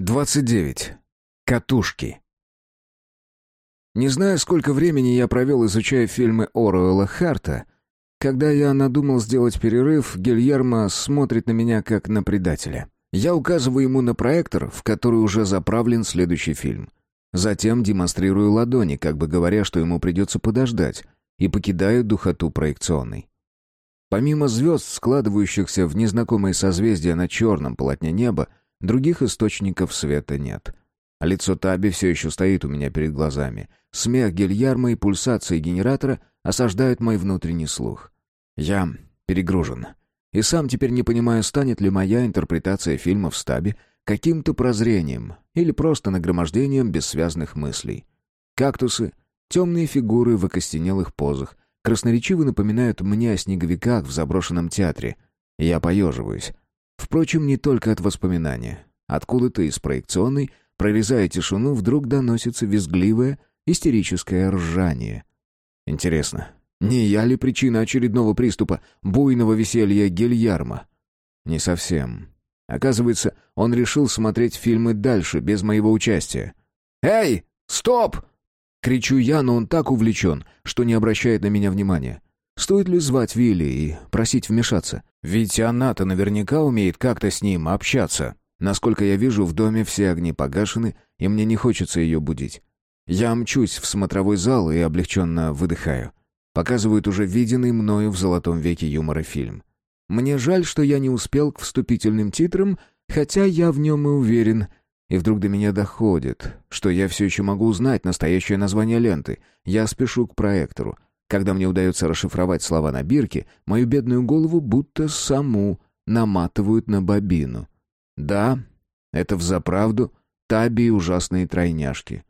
29. Катушки. Не знаю, сколько времени я провел, изучая фильмы Оруэлла Харта. Когда я надумал сделать перерыв, Гильермо смотрит на меня как на предателя. Я указываю ему на проектор, в который уже заправлен следующий фильм. Затем демонстрирую ладони, как бы говоря, что ему придется подождать, и покидаю духоту проекционной. Помимо звезд, складывающихся в незнакомые созвездия на черном полотне неба, Других источников света нет. А лицо Таби все еще стоит у меня перед глазами. Смех Гильярма и пульсации генератора осаждают мой внутренний слух. Я перегружен. И сам теперь не понимаю, станет ли моя интерпретация фильма в стабе каким-то прозрением или просто нагромождением бессвязных мыслей. Кактусы, темные фигуры в окостенелых позах, красноречиво напоминают мне о снеговиках в заброшенном театре. Я поеживаюсь. Впрочем, не только от воспоминания. Откуда-то из проекционной, прорезая тишину, вдруг доносится визгливое, истерическое ржание. Интересно, не я ли причина очередного приступа буйного веселья Гильярма? Не совсем. Оказывается, он решил смотреть фильмы дальше, без моего участия. «Эй, стоп!» Кричу я, но он так увлечен, что не обращает на меня внимания. Стоит ли звать Вилли и просить вмешаться? Ведь она-то наверняка умеет как-то с ним общаться. Насколько я вижу, в доме все огни погашены, и мне не хочется ее будить. Я мчусь в смотровой зал и облегченно выдыхаю. Показывают уже виденный мною в «Золотом веке» юмора фильм. Мне жаль, что я не успел к вступительным титрам, хотя я в нем и уверен. И вдруг до меня доходит, что я все еще могу узнать настоящее название ленты. Я спешу к проектору. Когда мне удается расшифровать слова на бирке, мою бедную голову будто саму наматывают на бобину. Да, это взаправду таби и ужасные тройняшки.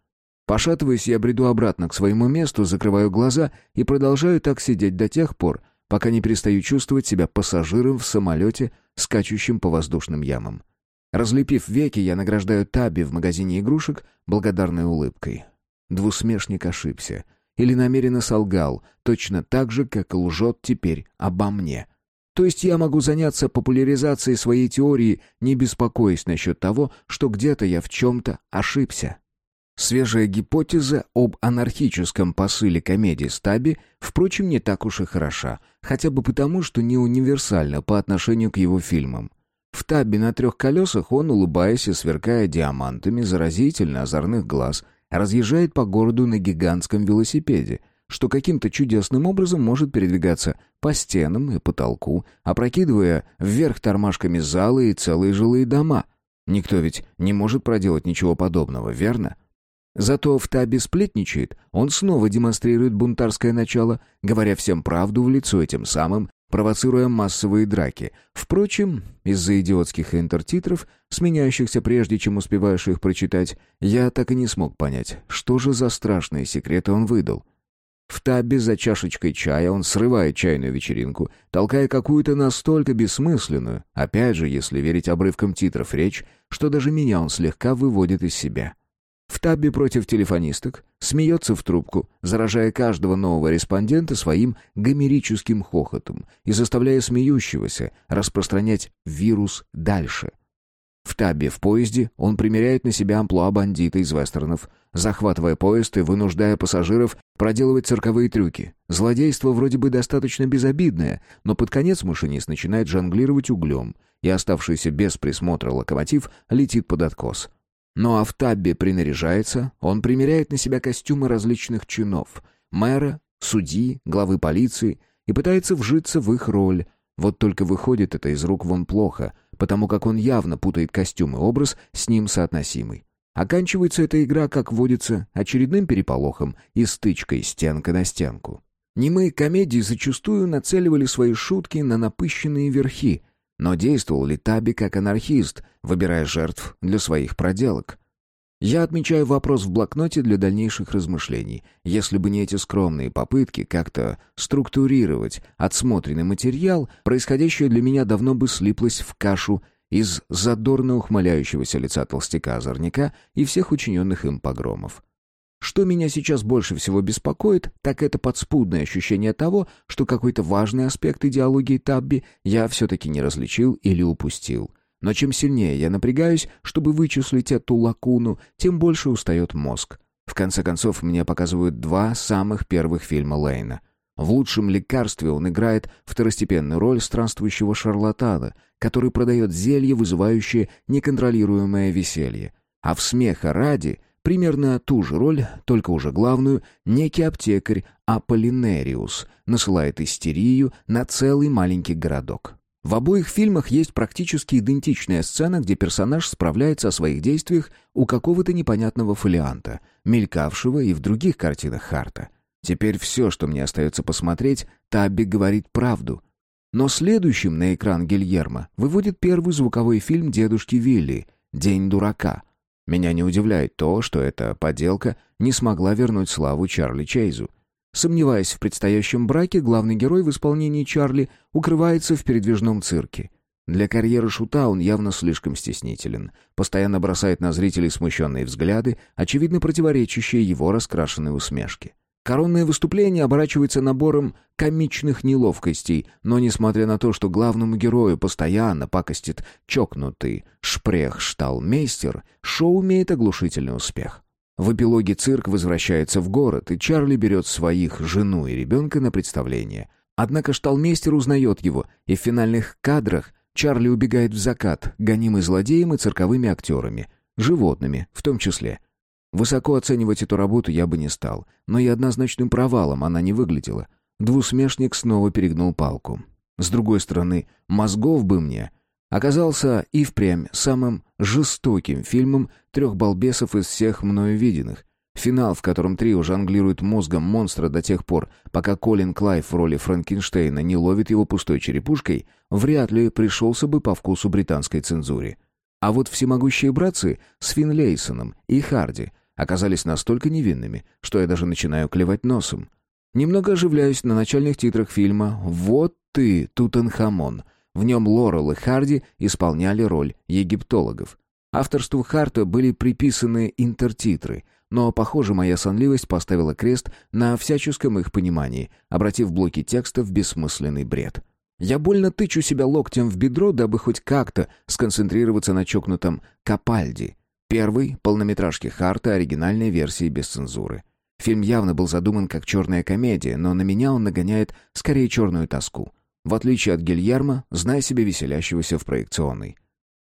Пошатываясь, я бреду обратно к своему месту, закрываю глаза и продолжаю так сидеть до тех пор, пока не перестаю чувствовать себя пассажиром в самолете, скачущим по воздушным ямам. Разлепив веки, я награждаю Таби в магазине игрушек благодарной улыбкой. Двусмешник ошибся или намеренно солгал, точно так же, как лжет теперь обо мне. То есть я могу заняться популяризацией своей теории, не беспокоясь насчет того, что где-то я в чем-то ошибся. Свежая гипотеза об анархическом посыле комедии Стаби, впрочем, не так уж и хороша, хотя бы потому, что не универсальна по отношению к его фильмам. В табе на трех колесах он, улыбаясь и сверкая диамантами заразительно озорных глаз, разъезжает по городу на гигантском велосипеде, что каким-то чудесным образом может передвигаться по стенам и потолку, опрокидывая вверх тормашками залы и целые жилые дома. Никто ведь не может проделать ничего подобного, верно? Зато в табе сплетничает, он снова демонстрирует бунтарское начало, говоря всем правду в лицо этим самым провоцируя массовые драки. Впрочем, из-за идиотских интертитров, сменяющихся прежде, чем успеваешь их прочитать, я так и не смог понять, что же за страшные секреты он выдал. В табе за чашечкой чая он срывает чайную вечеринку, толкая какую-то настолько бессмысленную, опять же, если верить обрывкам титров речь, что даже меня он слегка выводит из себя. В табе против телефонисток, смеется в трубку, заражая каждого нового респондента своим гомерическим хохотом и заставляя смеющегося распространять вирус дальше. В табе в поезде он примеряет на себя амплуа бандита из вестернов, захватывая поезд и вынуждая пассажиров проделывать цирковые трюки. Злодейство вроде бы достаточно безобидное, но под конец машинист начинает жонглировать углем, и оставшийся без присмотра локомотив летит под откос. Но а в табе принаряжается, он примеряет на себя костюмы различных чинов — мэра, судьи, главы полиции — и пытается вжиться в их роль. Вот только выходит это из рук вон плохо, потому как он явно путает костюм и образ с ним соотносимый. Оканчивается эта игра, как водится, очередным переполохом и стычкой стенка на стенку. Немые комедии зачастую нацеливали свои шутки на напыщенные верхи — но действовал ли Таби как анархист, выбирая жертв для своих проделок? Я отмечаю вопрос в блокноте для дальнейших размышлений. Если бы не эти скромные попытки как-то структурировать отсмотренный материал, происходящее для меня давно бы слиплось в кашу из задорно ухмыляющегося лица толстяка-озорняка и всех учиненных им погромов. Что меня сейчас больше всего беспокоит, так это подспудное ощущение того, что какой-то важный аспект идеологии Табби я все-таки не различил или упустил. Но чем сильнее я напрягаюсь, чтобы вычислить эту лакуну, тем больше устает мозг. В конце концов, мне показывают два самых первых фильма Лейна. В «Лучшем лекарстве» он играет второстепенную роль странствующего шарлатана, который продает зелье, вызывающее неконтролируемое веселье. А в «Смеха ради» примерно ту же роль, только уже главную, некий аптекарь Аполлинериус насылает истерию на целый маленький городок. В обоих фильмах есть практически идентичная сцена, где персонаж справляется о своих действиях у какого-то непонятного фолианта, мелькавшего и в других картинах Харта. Теперь все, что мне остается посмотреть, Табби говорит правду. Но следующим на экран Гильермо выводит первый звуковой фильм дедушки Вилли «День дурака». Меня не удивляет то, что эта поделка не смогла вернуть славу Чарли Чейзу. Сомневаясь в предстоящем браке, главный герой в исполнении Чарли укрывается в передвижном цирке. Для карьеры шута он явно слишком стеснителен. Постоянно бросает на зрителей смущенные взгляды, очевидно противоречащие его раскрашенной усмешке. Коронное выступление оборачивается набором комичных неловкостей, но несмотря на то, что главному герою постоянно пакостит чокнутый шпрех-шталмейстер, шоу имеет оглушительный успех. В эпилоге цирк возвращается в город, и Чарли берет своих, жену и ребенка на представление. Однако шталмейстер узнает его, и в финальных кадрах Чарли убегает в закат, гонимый злодеем и цирковыми актерами, животными в том числе. Высоко оценивать эту работу я бы не стал, но и однозначным провалом она не выглядела. Двусмешник снова перегнул палку. С другой стороны, мозгов бы мне — оказался и впрямь самым жестоким фильмом трех балбесов из всех мною виденных. Финал, в котором трио жонглирует мозгом монстра до тех пор, пока Колин Клайв в роли Франкенштейна не ловит его пустой черепушкой, вряд ли пришелся бы по вкусу британской цензуре. А вот всемогущие братцы с Финлейсоном и Харди оказались настолько невинными, что я даже начинаю клевать носом. Немного оживляюсь на начальных титрах фильма «Вот ты, Тутанхамон», в нем Лорел и Харди исполняли роль египтологов. Авторству Харта были приписаны интертитры, но, похоже, моя сонливость поставила крест на всяческом их понимании, обратив блоки текста в бессмысленный бред. Я больно тычу себя локтем в бедро, дабы хоть как-то сконцентрироваться на чокнутом «Капальди», первой полнометражке Харта оригинальной версии без цензуры. Фильм явно был задуман как черная комедия, но на меня он нагоняет скорее черную тоску — в отличие от Гильермо, зная себя веселящегося в проекционной.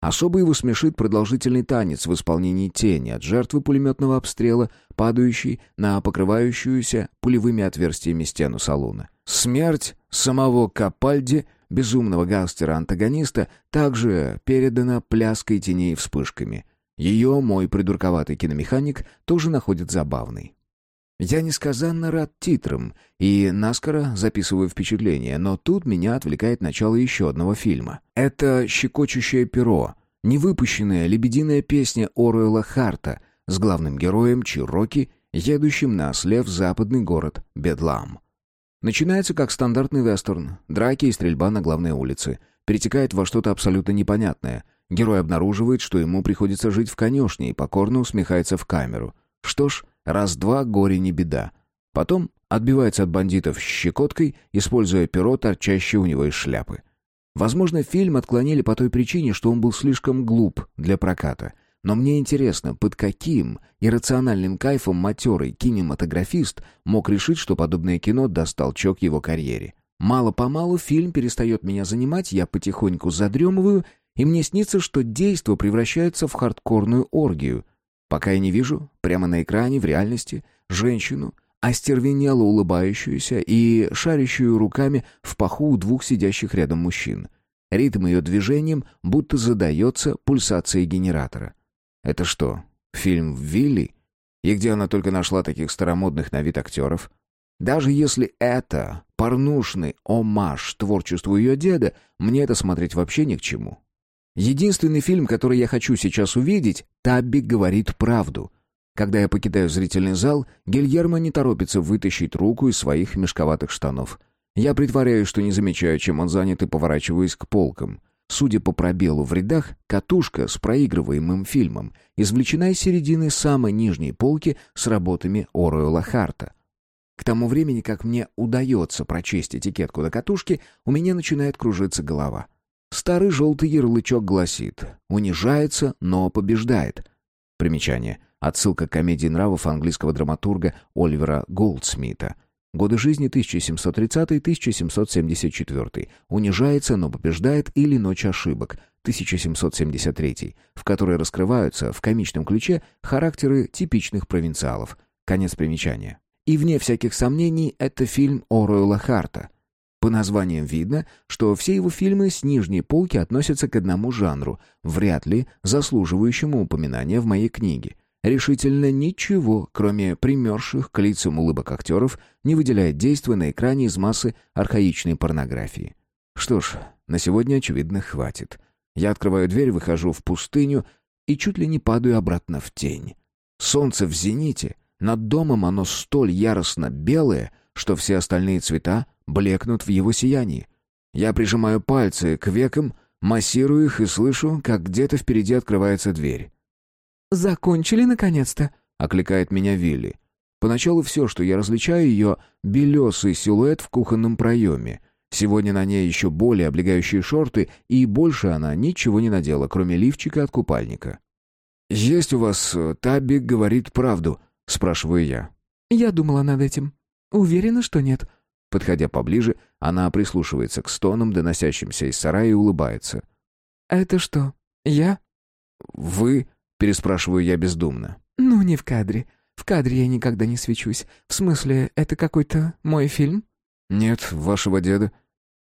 Особо его смешит продолжительный танец в исполнении тени от жертвы пулеметного обстрела, падающей на покрывающуюся пулевыми отверстиями стену салона. Смерть самого Капальди, безумного гангстера-антагониста, также передана пляской теней и вспышками. Ее мой придурковатый киномеханик тоже находит забавной. Я несказанно рад титрам и наскоро записываю впечатления, но тут меня отвлекает начало еще одного фильма. Это «Щекочущее перо», невыпущенная лебединая песня Оруэлла Харта с главным героем Чироки, едущим на осле в западный город Бедлам. Начинается как стандартный вестерн, драки и стрельба на главной улице. Перетекает во что-то абсолютно непонятное. Герой обнаруживает, что ему приходится жить в конюшне и покорно усмехается в камеру. Что ж, Раз-два горе не беда. Потом отбивается от бандитов щекоткой, используя перо, торчащее у него из шляпы. Возможно, фильм отклонили по той причине, что он был слишком глуп для проката. Но мне интересно, под каким иррациональным кайфом матерый кинематографист мог решить, что подобное кино даст толчок его карьере. Мало-помалу фильм перестает меня занимать, я потихоньку задремываю, и мне снится, что действо превращается в хардкорную оргию — Пока я не вижу, прямо на экране, в реальности, женщину, остервенело улыбающуюся и шарящую руками в паху у двух сидящих рядом мужчин. Ритм ее движением будто задается пульсацией генератора. Это что, фильм «Вилли»? И где она только нашла таких старомодных на вид актеров? Даже если это порнушный омаж творчеству ее деда, мне это смотреть вообще ни к чему. Единственный фильм, который я хочу сейчас увидеть, Табби говорит правду. Когда я покидаю зрительный зал, Гильермо не торопится вытащить руку из своих мешковатых штанов. Я притворяюсь, что не замечаю, чем он занят, и поворачиваюсь к полкам. Судя по пробелу в рядах, катушка с проигрываемым фильмом извлечена из середины самой нижней полки с работами Оруэлла Харта. К тому времени, как мне удается прочесть этикетку до катушки, у меня начинает кружиться голова. Старый желтый ярлычок гласит «Унижается, но побеждает». Примечание. Отсылка к комедии нравов английского драматурга Оливера Голдсмита. Годы жизни 1730-1774. Унижается, но побеждает или Ночь ошибок 1773, в которой раскрываются в комичном ключе характеры типичных провинциалов. Конец примечания. И вне всяких сомнений, это фильм Оруэлла Харта. По названиям видно, что все его фильмы с нижней полки относятся к одному жанру, вряд ли заслуживающему упоминания в моей книге. Решительно ничего, кроме примерших к лицам улыбок актеров, не выделяет действия на экране из массы архаичной порнографии. Что ж, на сегодня, очевидно, хватит. Я открываю дверь, выхожу в пустыню и чуть ли не падаю обратно в тень. Солнце в зените, над домом оно столь яростно белое, что все остальные цвета блекнут в его сиянии. Я прижимаю пальцы к векам, массирую их и слышу, как где-то впереди открывается дверь. «Закончили, наконец-то?» — окликает меня Вилли. Поначалу все, что я различаю, ее белесый силуэт в кухонном проеме. Сегодня на ней еще более облегающие шорты, и больше она ничего не надела, кроме лифчика от купальника. «Есть у вас... Э, Табби говорит правду?» — спрашиваю я. «Я думала над этим. Уверена, что нет». Подходя поближе, она прислушивается к стонам, доносящимся из сарая, и улыбается. «Это что, я?» «Вы?» — переспрашиваю я бездумно. «Ну, не в кадре. В кадре я никогда не свечусь. В смысле, это какой-то мой фильм?» «Нет, вашего деда.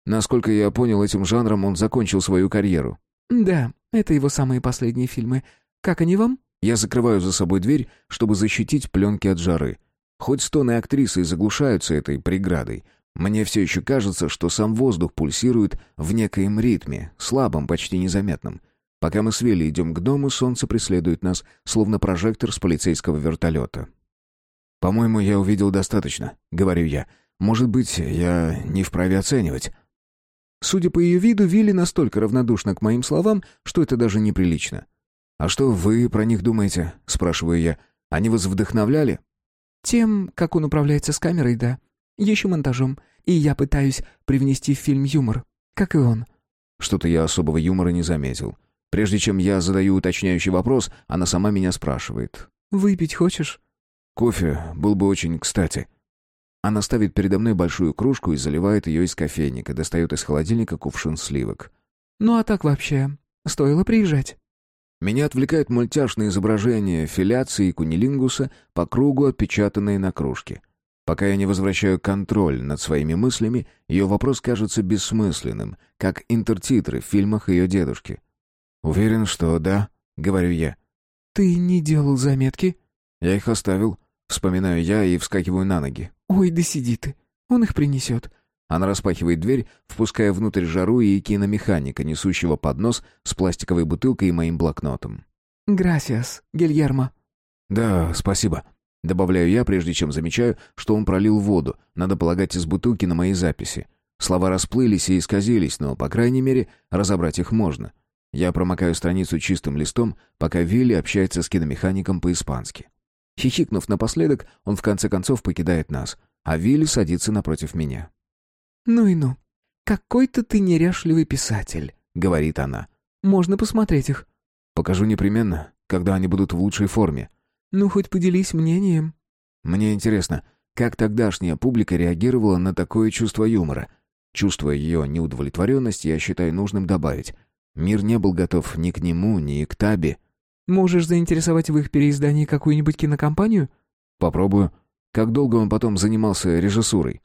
Насколько я понял, этим жанром он закончил свою карьеру». «Да, это его самые последние фильмы. Как они вам?» Я закрываю за собой дверь, чтобы защитить пленки от жары. Хоть стоны актрисы и заглушаются этой преградой, мне все еще кажется, что сам воздух пульсирует в некоем ритме, слабом, почти незаметном. Пока мы с Вилли идем к дому, солнце преследует нас, словно прожектор с полицейского вертолета. «По-моему, я увидел достаточно», — говорю я. «Может быть, я не вправе оценивать». Судя по ее виду, Вилли настолько равнодушна к моим словам, что это даже неприлично. «А что вы про них думаете?» — спрашиваю я. «Они вас вдохновляли?» «Тем, как он управляется с камерой, да. Еще монтажом. И я пытаюсь привнести в фильм юмор, как и он». Что-то я особого юмора не заметил. Прежде чем я задаю уточняющий вопрос, она сама меня спрашивает. «Выпить хочешь?» «Кофе был бы очень кстати». Она ставит передо мной большую кружку и заливает ее из кофейника, достает из холодильника кувшин сливок. «Ну а так вообще, стоило приезжать». Меня отвлекает мультяшное изображение филяции и кунилингуса по кругу, отпечатанные на кружке. Пока я не возвращаю контроль над своими мыслями, ее вопрос кажется бессмысленным, как интертитры в фильмах ее дедушки. «Уверен, что да», — говорю я. «Ты не делал заметки?» «Я их оставил», — вспоминаю я и вскакиваю на ноги. «Ой, да сиди ты, он их принесет. Она распахивает дверь, впуская внутрь жару и киномеханика, несущего поднос с пластиковой бутылкой и моим блокнотом. «Грасиас, Гильермо». «Да, спасибо», — добавляю я, прежде чем замечаю, что он пролил воду, надо полагать, из бутылки на мои записи. Слова расплылись и исказились, но, по крайней мере, разобрать их можно. Я промокаю страницу чистым листом, пока Вилли общается с киномехаником по-испански. Хихикнув напоследок, он в конце концов покидает нас, а Вилли садится напротив меня. «Ну и ну. Какой-то ты неряшливый писатель», — говорит она. «Можно посмотреть их». «Покажу непременно, когда они будут в лучшей форме». «Ну, хоть поделись мнением». «Мне интересно, как тогдашняя публика реагировала на такое чувство юмора?» Чувствуя ее неудовлетворенность, я считаю нужным добавить. Мир не был готов ни к нему, ни к Таби. «Можешь заинтересовать в их переиздании какую-нибудь кинокомпанию?» «Попробую. Как долго он потом занимался режиссурой?»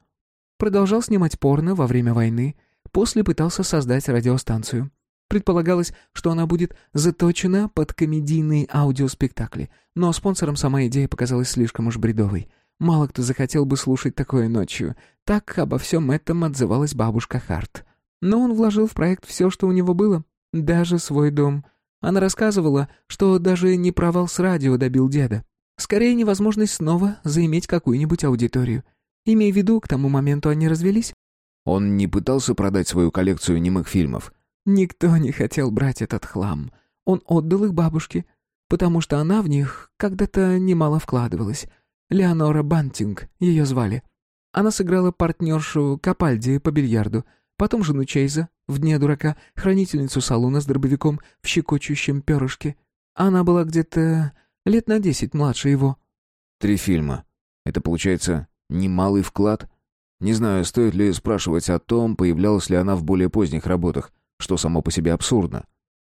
Продолжал снимать порно во время войны, после пытался создать радиостанцию. Предполагалось, что она будет заточена под комедийные аудиоспектакли, но спонсором сама идея показалась слишком уж бредовой. Мало кто захотел бы слушать такое ночью. Так обо всем этом отзывалась бабушка Харт. Но он вложил в проект все, что у него было, даже свой дом. Она рассказывала, что даже не провал с радио добил деда. Скорее, невозможность снова заиметь какую-нибудь аудиторию — Имея в виду, к тому моменту они развелись. Он не пытался продать свою коллекцию немых фильмов? Никто не хотел брать этот хлам. Он отдал их бабушке, потому что она в них когда-то немало вкладывалась. Леонора Бантинг ее звали. Она сыграла партнершу Капальди по бильярду, потом жену Чейза, в дне дурака, хранительницу салона с дробовиком в щекочущем перышке. Она была где-то лет на десять младше его. Три фильма. Это, получается, немалый вклад? Не знаю, стоит ли спрашивать о том, появлялась ли она в более поздних работах, что само по себе абсурдно.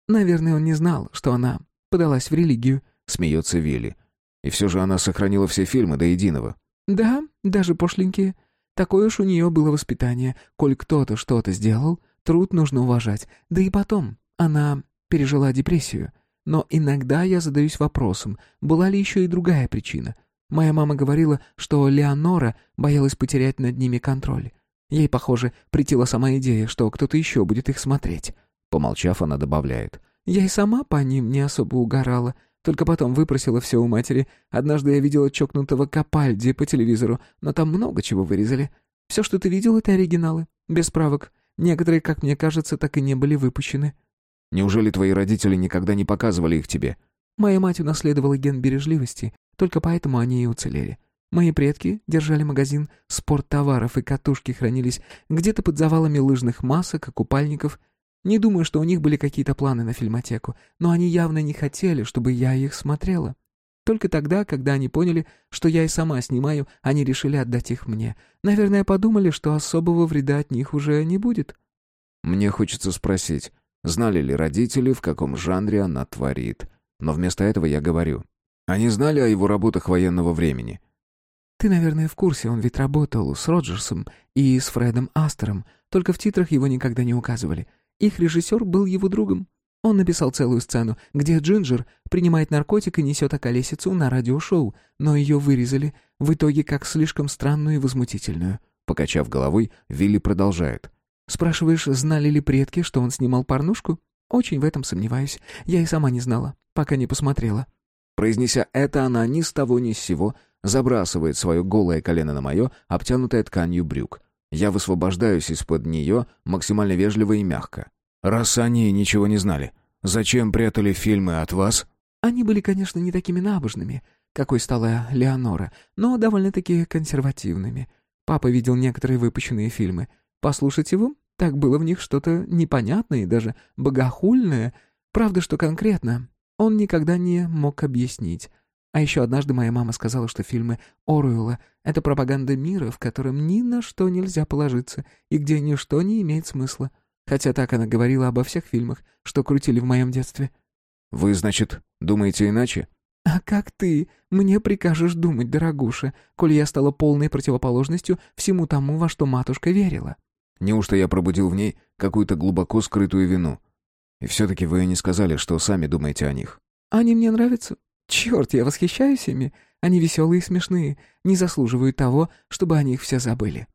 Наверное, он не знал, что она подалась в религию. Смеется Вилли. И все же она сохранила все фильмы до единого. Да, даже пошленькие. Такое уж у нее было воспитание. Коль кто-то что-то сделал, труд нужно уважать. Да и потом, она пережила депрессию. Но иногда я задаюсь вопросом, была ли еще и другая причина. Моя мама говорила, что Леонора боялась потерять над ними контроль. Ей, похоже, притила сама идея, что кто-то еще будет их смотреть. Помолчав, она добавляет. «Я и сама по ним не особо угорала. Только потом выпросила все у матери. Однажды я видела чокнутого Капальди по телевизору, но там много чего вырезали. Все, что ты видел, это оригиналы. Без правок. Некоторые, как мне кажется, так и не были выпущены. Неужели твои родители никогда не показывали их тебе? Моя мать унаследовала ген бережливости, только поэтому они и уцелели. Мои предки держали магазин спорттоваров, и катушки хранились где-то под завалами лыжных масок и купальников — не думаю, что у них были какие-то планы на фильмотеку, но они явно не хотели, чтобы я их смотрела. Только тогда, когда они поняли, что я и сама снимаю, они решили отдать их мне. Наверное, подумали, что особого вреда от них уже не будет. Мне хочется спросить, знали ли родители, в каком жанре она творит. Но вместо этого я говорю. Они знали о его работах военного времени. Ты, наверное, в курсе, он ведь работал с Роджерсом и с Фредом Астером, только в титрах его никогда не указывали. Их режиссер был его другом. Он написал целую сцену, где Джинджер принимает наркотик и несет околесицу на радиошоу, но ее вырезали, в итоге как слишком странную и возмутительную. Покачав головой, Вилли продолжает. «Спрашиваешь, знали ли предки, что он снимал порнушку? Очень в этом сомневаюсь. Я и сама не знала, пока не посмотрела». Произнеся это, она ни с того ни с сего забрасывает свое голое колено на мое, обтянутое тканью брюк. Я высвобождаюсь из-под нее максимально вежливо и мягко. «Раз они ничего не знали, зачем прятали фильмы от вас?» Они были, конечно, не такими набожными, какой стала Леонора, но довольно-таки консервативными. Папа видел некоторые выпущенные фильмы. Послушать его? Так было в них что-то непонятное и даже богохульное. Правда, что конкретно, он никогда не мог объяснить. А еще однажды моя мама сказала, что фильмы Оруэлла — это пропаганда мира, в котором ни на что нельзя положиться и где ничто не имеет смысла. Хотя так она говорила обо всех фильмах, что крутили в моем детстве. «Вы, значит, думаете иначе?» «А как ты мне прикажешь думать, дорогуша, коль я стала полной противоположностью всему тому, во что матушка верила?» «Неужто я пробудил в ней какую-то глубоко скрытую вину? И все-таки вы не сказали, что сами думаете о них». «Они мне нравятся. Черт, я восхищаюсь ими. Они веселые и смешные, не заслуживают того, чтобы о них все забыли.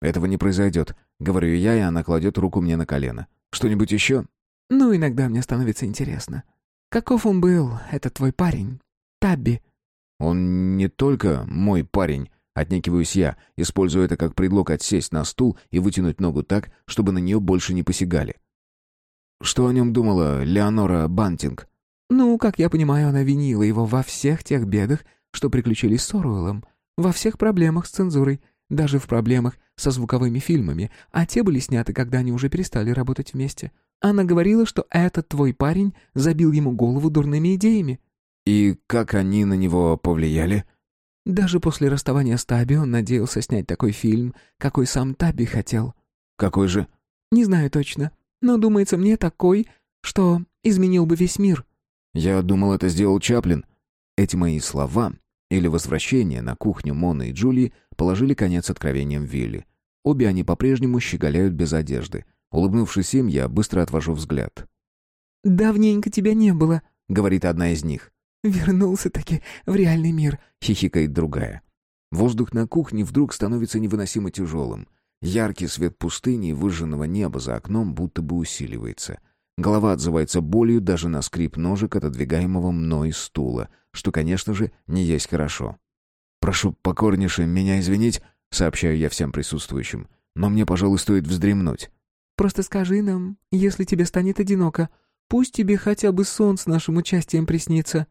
Этого не произойдет, говорю я, и она кладет руку мне на колено. Что-нибудь еще? Ну, иногда мне становится интересно. Каков он был, этот твой парень? Табби. Он не только мой парень, отнекиваюсь я, используя это как предлог отсесть на стул и вытянуть ногу так, чтобы на нее больше не посягали. Что о нем думала Леонора Бантинг? Ну, как я понимаю, она винила его во всех тех бедах, что приключились с Оруэллом, во всех проблемах с цензурой, даже в проблемах со звуковыми фильмами, а те были сняты, когда они уже перестали работать вместе. Она говорила, что этот твой парень забил ему голову дурными идеями. И как они на него повлияли? Даже после расставания с Таби он надеялся снять такой фильм, какой сам Таби хотел. Какой же? Не знаю точно, но думается мне такой, что изменил бы весь мир. Я думал, это сделал Чаплин. Эти мои слова или возвращение на кухню Моны и Джулии положили конец откровениям Вилли. Обе они по-прежнему щеголяют без одежды. Улыбнувшись им, я быстро отвожу взгляд. «Давненько тебя не было», — говорит одна из них. «Вернулся-таки в реальный мир», — хихикает другая. Воздух на кухне вдруг становится невыносимо тяжелым. Яркий свет пустыни и выжженного неба за окном будто бы усиливается. Голова отзывается болью даже на скрип ножек отодвигаемого мной стула, что, конечно же, не есть хорошо. «Прошу покорнейше меня извинить», — сообщаю я всем присутствующим, «но мне, пожалуй, стоит вздремнуть». «Просто скажи нам, если тебе станет одиноко, пусть тебе хотя бы сон с нашим участием приснится».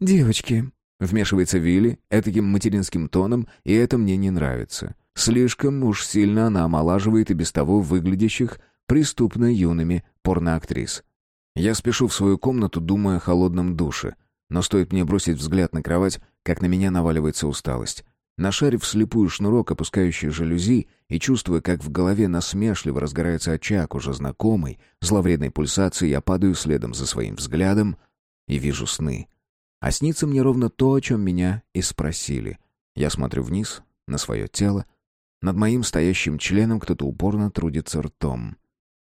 «Девочки», — вмешивается Вилли этаким материнским тоном, и это мне не нравится. Слишком уж сильно она омолаживает и без того выглядящих преступно юными порноактрис. Я спешу в свою комнату, думая о холодном душе. Но стоит мне бросить взгляд на кровать, как на меня наваливается усталость. Нашарив слепую шнурок, опускающий жалюзи, и чувствуя, как в голове насмешливо разгорается очаг уже знакомой, зловредной пульсации, я падаю следом за своим взглядом и вижу сны. А снится мне ровно то, о чем меня и спросили. Я смотрю вниз, на свое тело. Над моим стоящим членом кто-то упорно трудится ртом.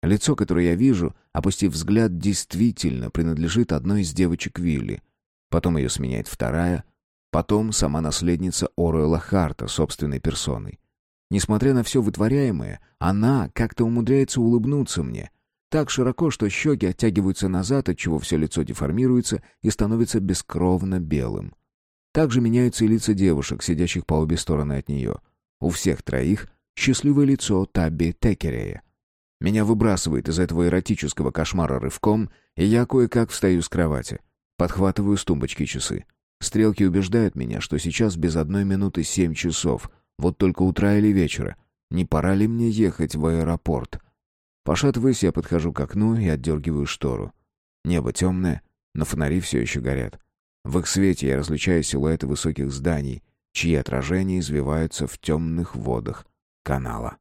Лицо, которое я вижу, опустив взгляд, действительно принадлежит одной из девочек Вилли. Потом ее сменяет вторая, потом сама наследница Оруэлла Харта собственной персоной. Несмотря на все вытворяемое, она как-то умудряется улыбнуться мне. Так широко, что щеки оттягиваются назад, отчего все лицо деформируется и становится бескровно белым. Также меняются и лица девушек, сидящих по обе стороны от нее. У всех троих счастливое лицо Табби Текерея. Меня выбрасывает из этого эротического кошмара рывком, и я кое-как встаю с кровати. Подхватываю с тумбочки часы. Стрелки убеждают меня, что сейчас без одной минуты семь часов. Вот только утра или вечера. Не пора ли мне ехать в аэропорт? Пошатываясь, я подхожу к окну и отдергиваю штору. Небо темное, но фонари все еще горят. В их свете я различаю силуэты высоких зданий, чьи отражения извиваются в темных водах канала.